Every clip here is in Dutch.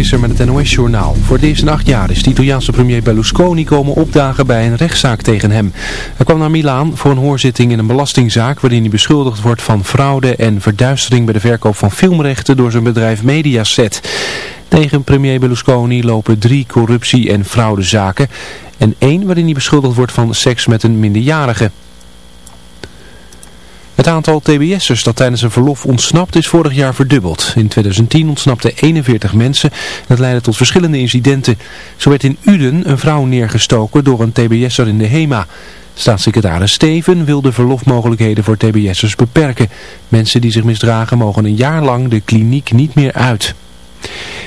Met het NOS-journaal. Voor deze nacht jaar is de Italiaanse premier Berlusconi komen opdagen bij een rechtszaak tegen hem. Hij kwam naar Milaan voor een hoorzitting in een belastingzaak waarin hij beschuldigd wordt van fraude en verduistering bij de verkoop van filmrechten door zijn bedrijf Mediaset. Tegen premier Berlusconi lopen drie corruptie- en fraudezaken en één waarin hij beschuldigd wordt van seks met een minderjarige. Het aantal TBS'ers dat tijdens een verlof ontsnapt is vorig jaar verdubbeld. In 2010 ontsnapten 41 mensen. Dat leidde tot verschillende incidenten. Zo werd in Uden een vrouw neergestoken door een TBS'er in de HEMA. Staatssecretaris Steven wil de verlofmogelijkheden voor TBS'ers beperken. Mensen die zich misdragen mogen een jaar lang de kliniek niet meer uit.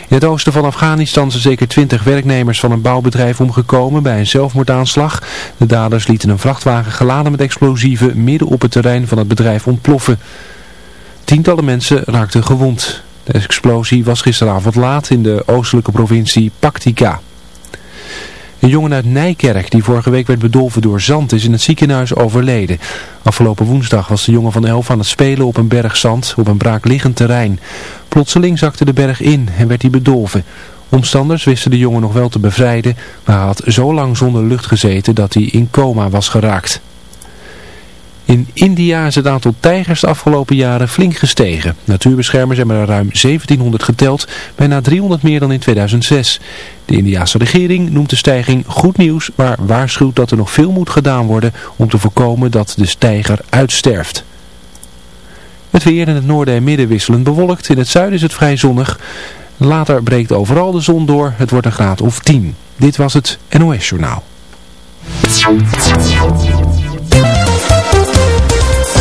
In het oosten van Afghanistan zijn zeker twintig werknemers van een bouwbedrijf omgekomen bij een zelfmoordaanslag. De daders lieten een vrachtwagen geladen met explosieven midden op het terrein van het bedrijf ontploffen. Tientallen mensen raakten gewond. De explosie was gisteravond laat in de oostelijke provincie Paktika. Een jongen uit Nijkerk die vorige week werd bedolven door zand is in het ziekenhuis overleden. Afgelopen woensdag was de jongen van elf aan het spelen op een berg zand op een braakliggend terrein. Plotseling zakte de berg in en werd hij bedolven. Omstanders wisten de jongen nog wel te bevrijden, maar hij had zo lang zonder lucht gezeten dat hij in coma was geraakt. In India is het aantal tijgers de afgelopen jaren flink gestegen. Natuurbeschermers hebben er ruim 1700 geteld, bijna 300 meer dan in 2006. De Indiaanse regering noemt de stijging goed nieuws, maar waarschuwt dat er nog veel moet gedaan worden om te voorkomen dat de stijger uitsterft. Het weer in het noorden en midden wisselend bewolkt. In het zuiden is het vrij zonnig. Later breekt overal de zon door. Het wordt een graad of 10. Dit was het NOS Journaal.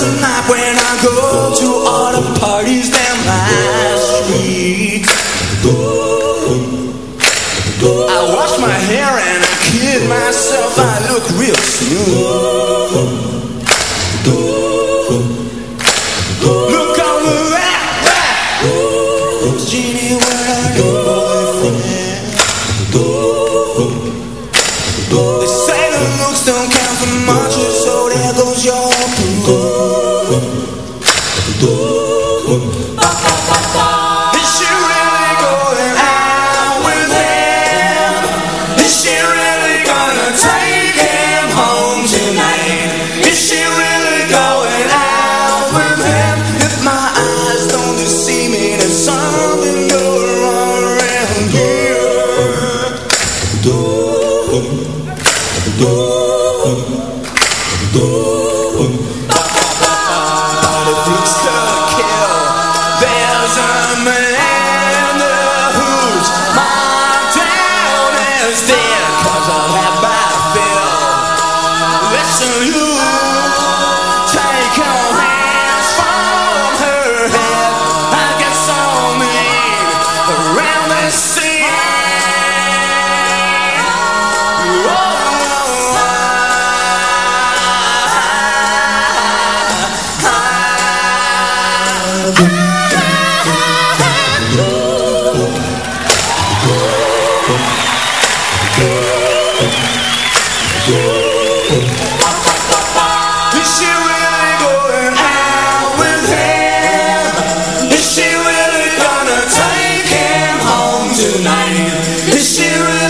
the night when I go to all the parties, damn I Sarah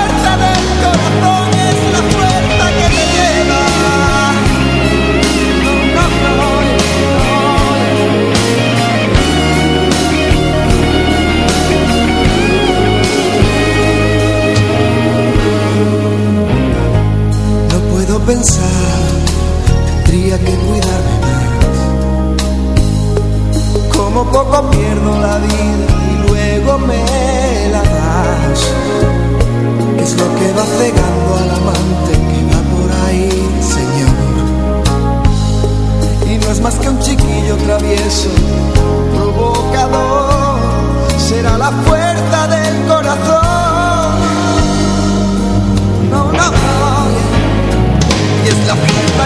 tendría que cuidarme más. Como poco pierdo la vida y luego me la das. Es lo que va cegando al amante que va por ahí, Señor. Y no es más que un chiquillo travieso, provocador, será la puerta del corazón.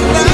puerta.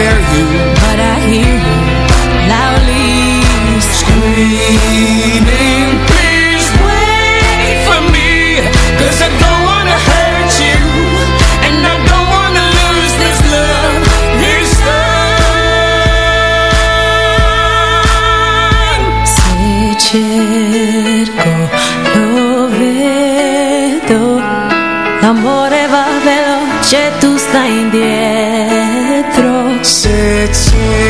hear you, but I hear you loudly scream. it's you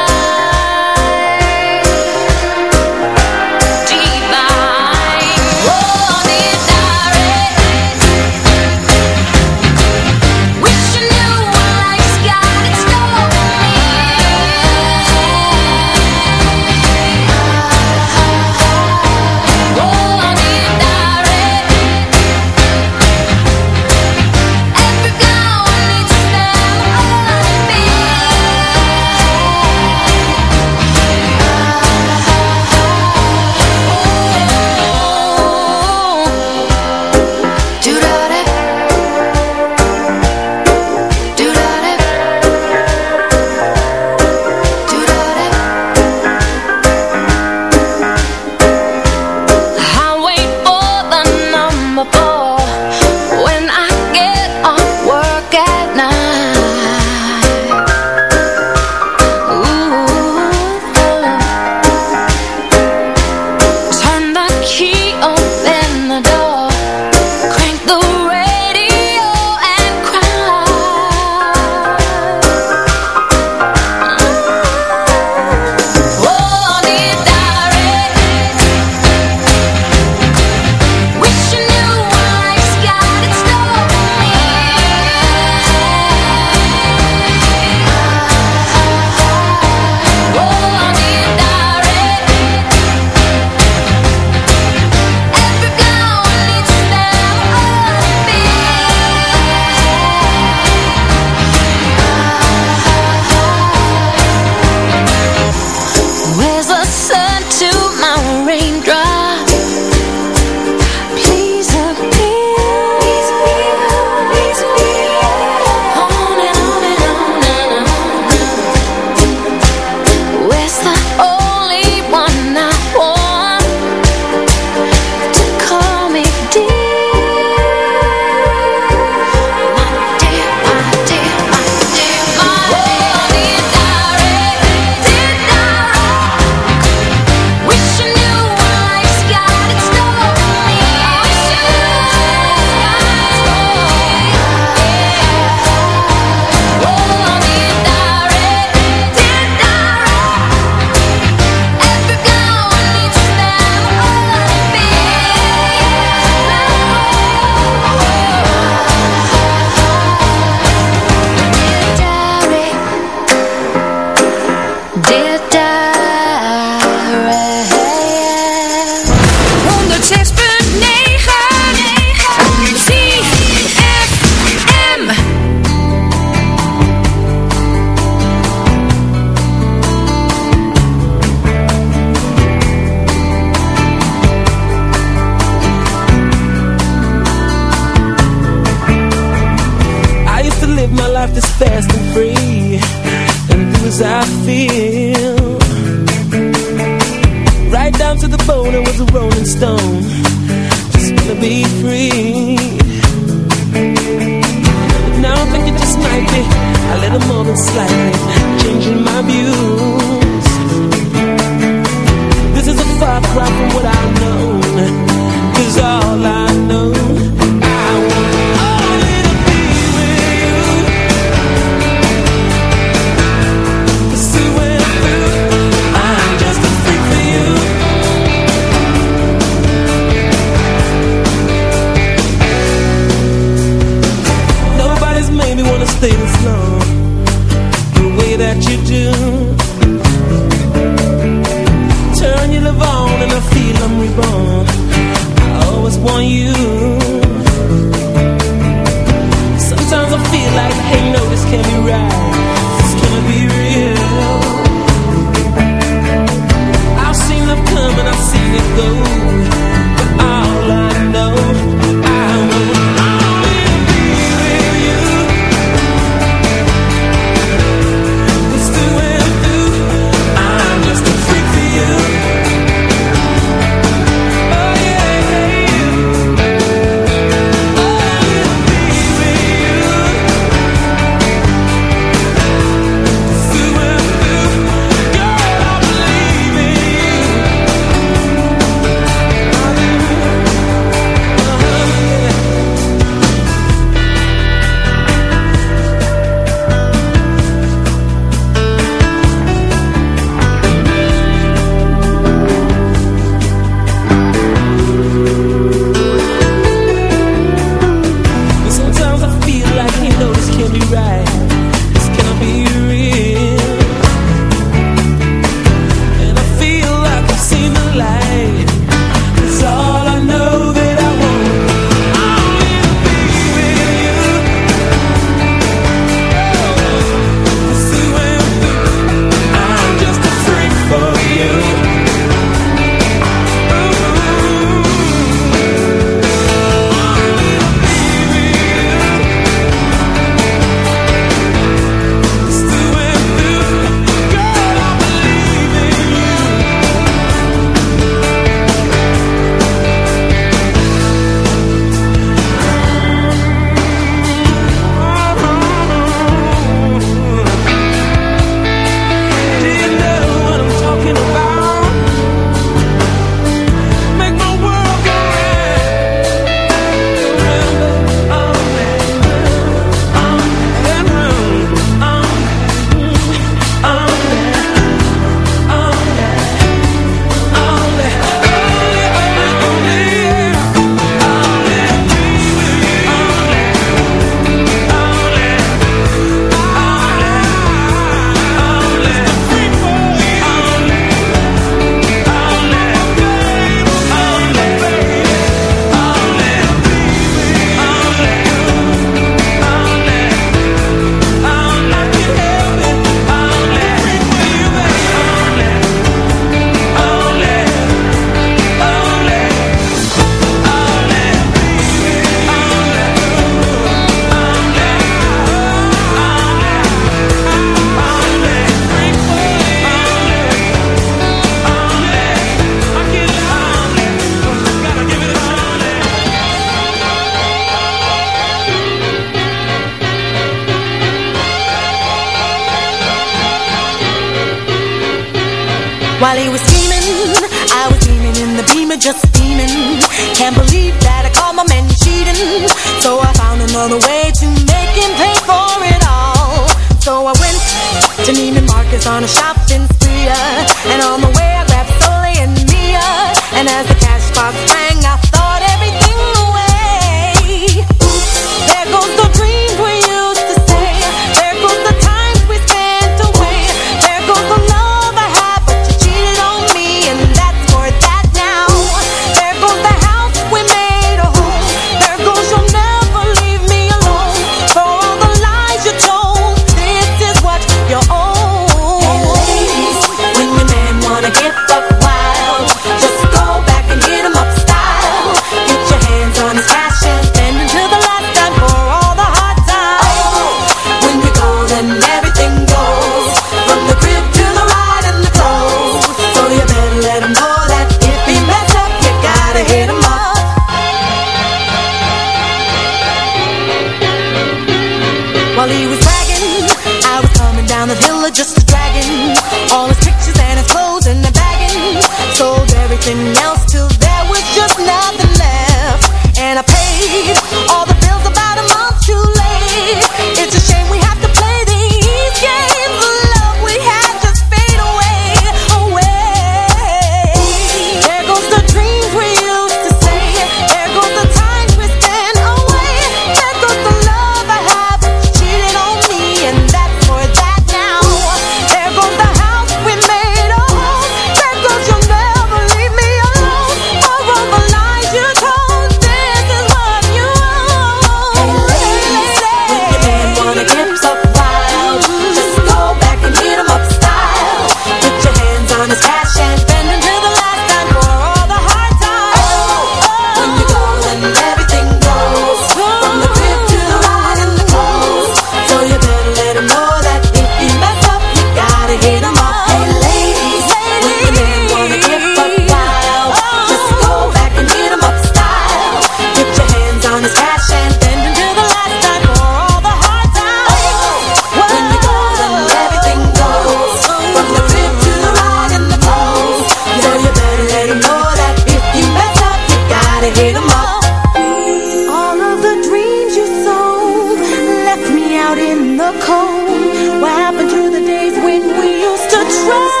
to trust.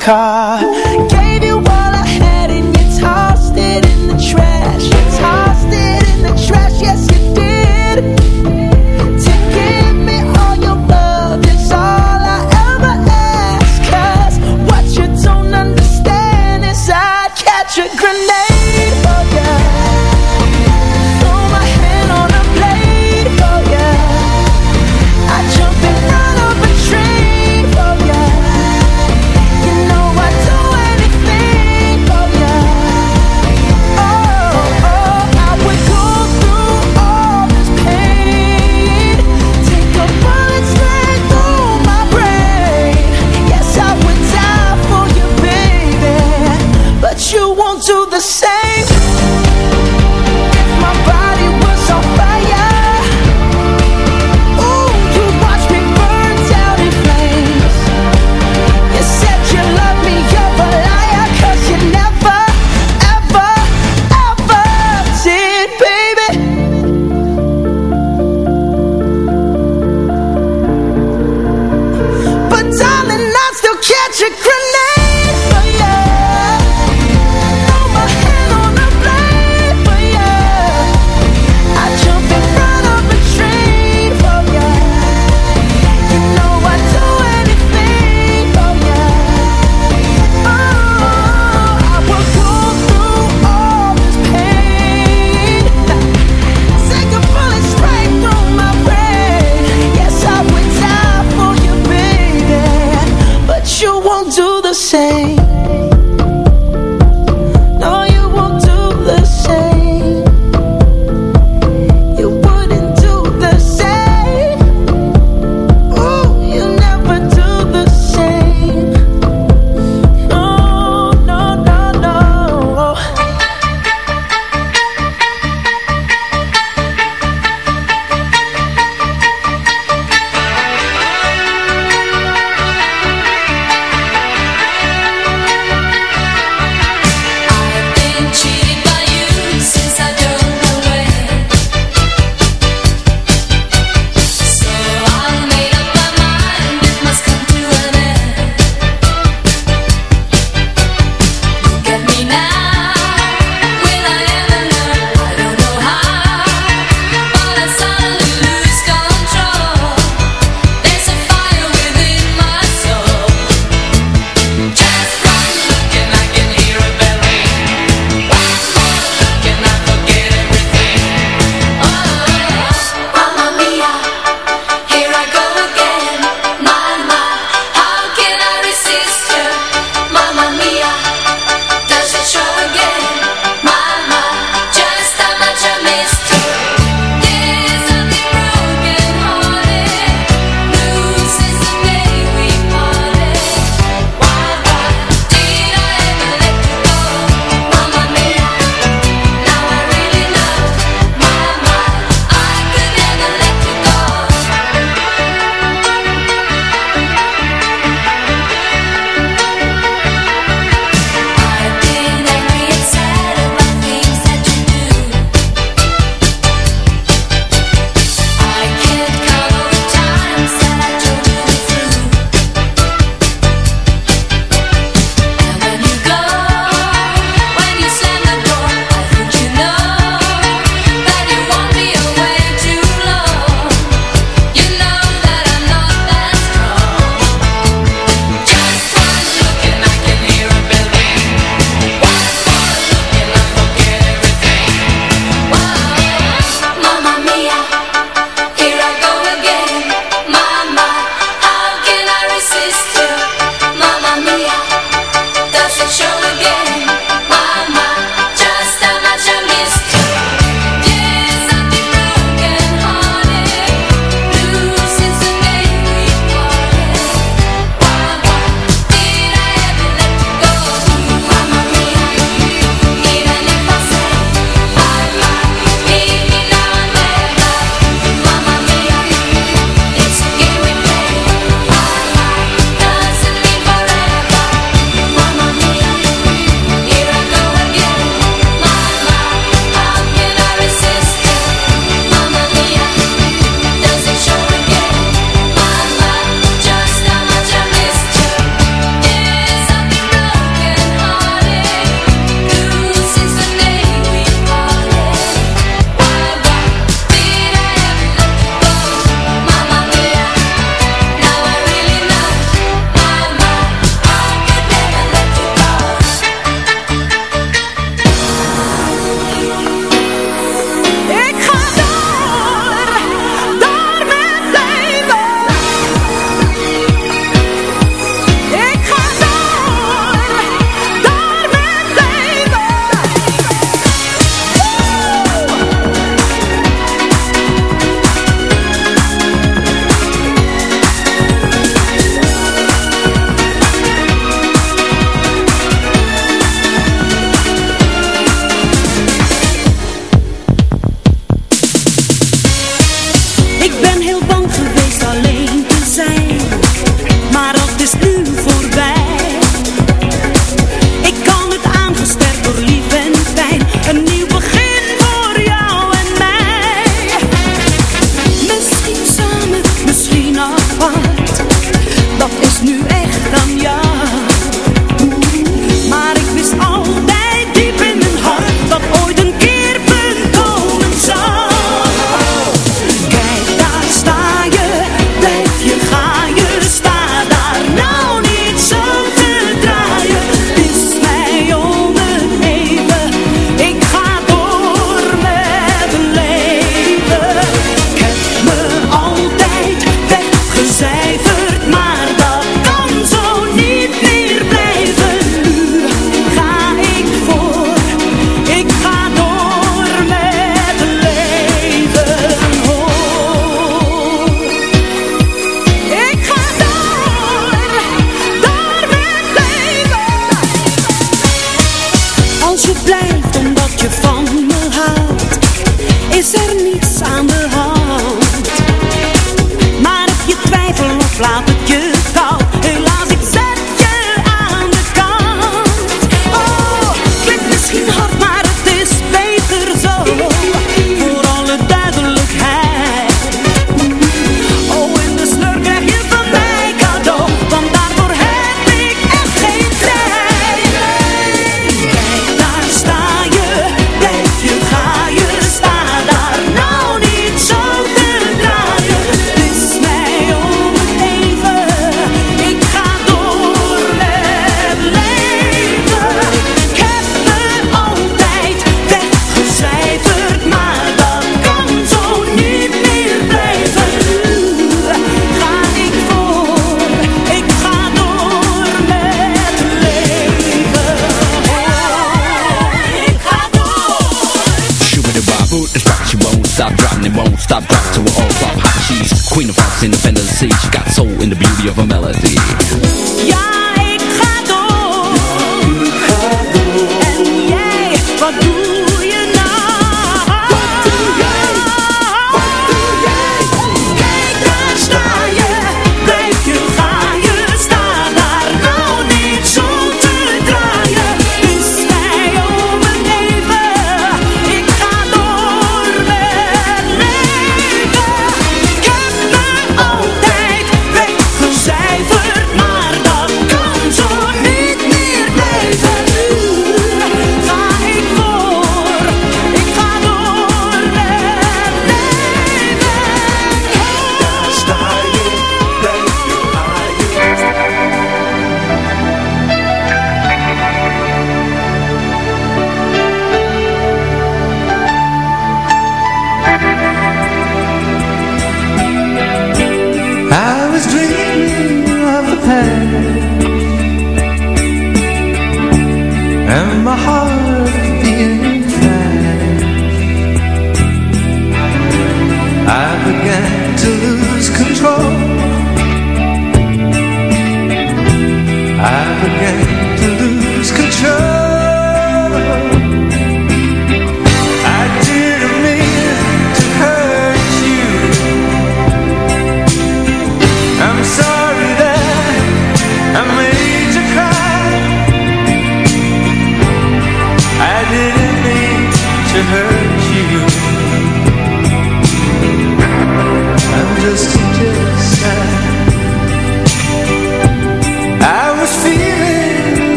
Car.